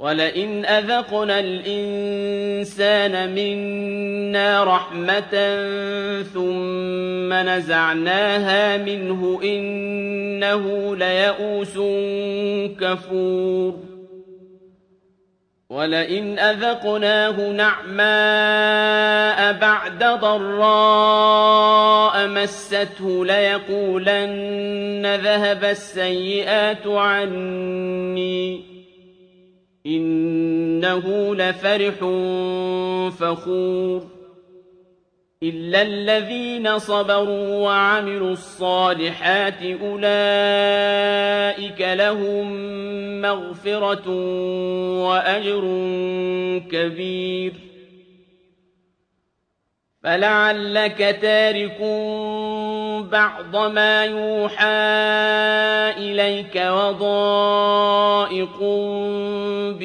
وَلَئِنْ أَذَقْنَا الْإِنسَانَ مِنَّا رَحْمَةً ثُمَّ نَزَعْنَاهَا مِنْهُ إِنَّهُ لَيَئُوسٌ كَفُورٌ وَلَئِنْ أَذَقْنَاهُ نَعْمَاءَ بَعْدَ ضَرَّاءَ مَسَّتْهُ لَيَقُولَنَّ ذَهَبَ السَّيِّئَاتُ عَنِّي إِنَّهُ لَفَرِحٌ فَخُورٌ. إِلَّا الَّذِينَ صَبَرُوا وَعَمِلُوا الصَّالِحَاتِ أُولَٰئِكَ لَهُم مَّغْفِرَةٌ وَأَجْرٌ كَبِيرٌ. فَلَعَلَّكَ تَارِكٌ بَعْضَ مَا يُوحَىٰ إِلَيْكَ وَضَائِقٌ